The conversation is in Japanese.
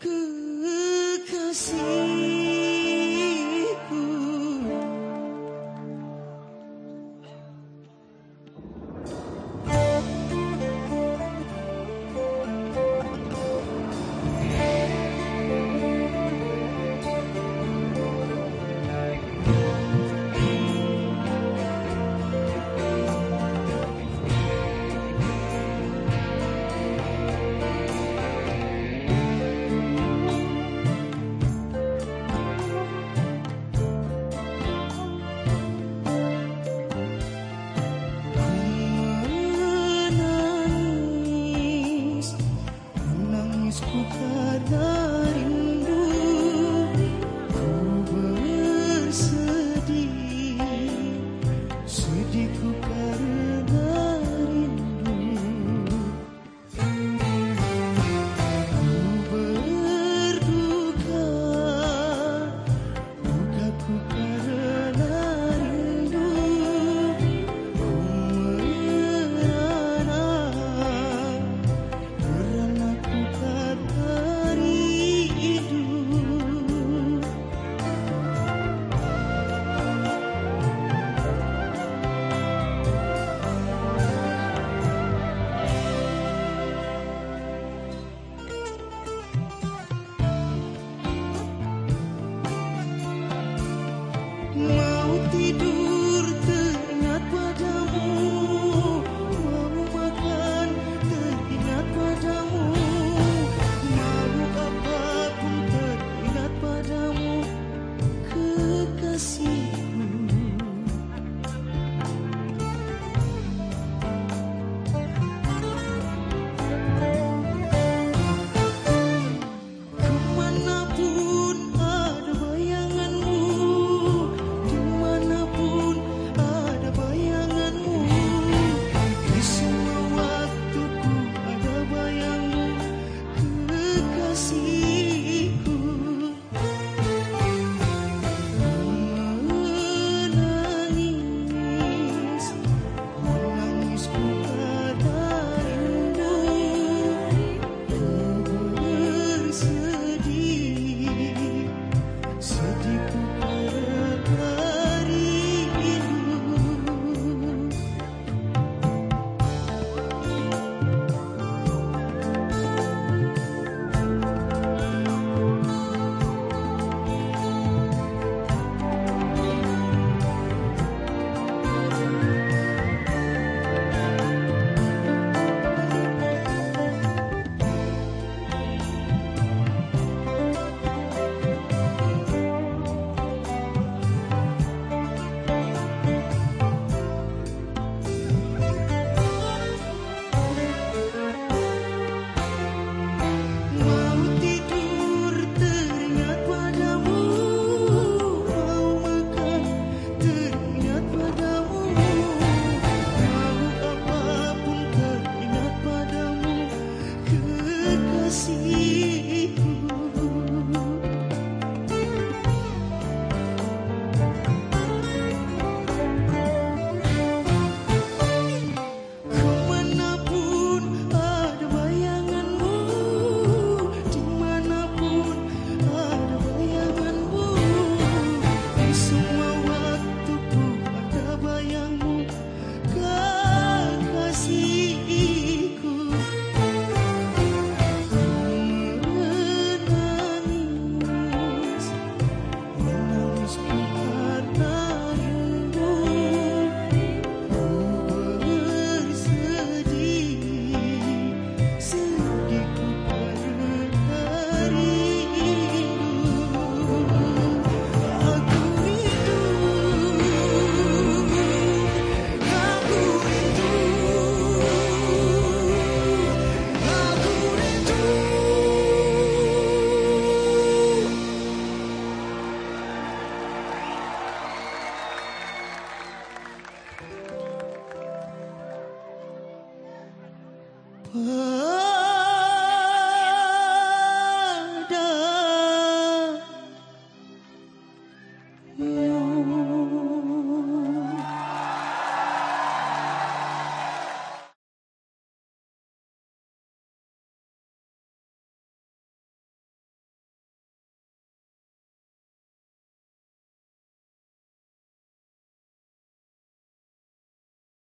苦しい حرارٍ world.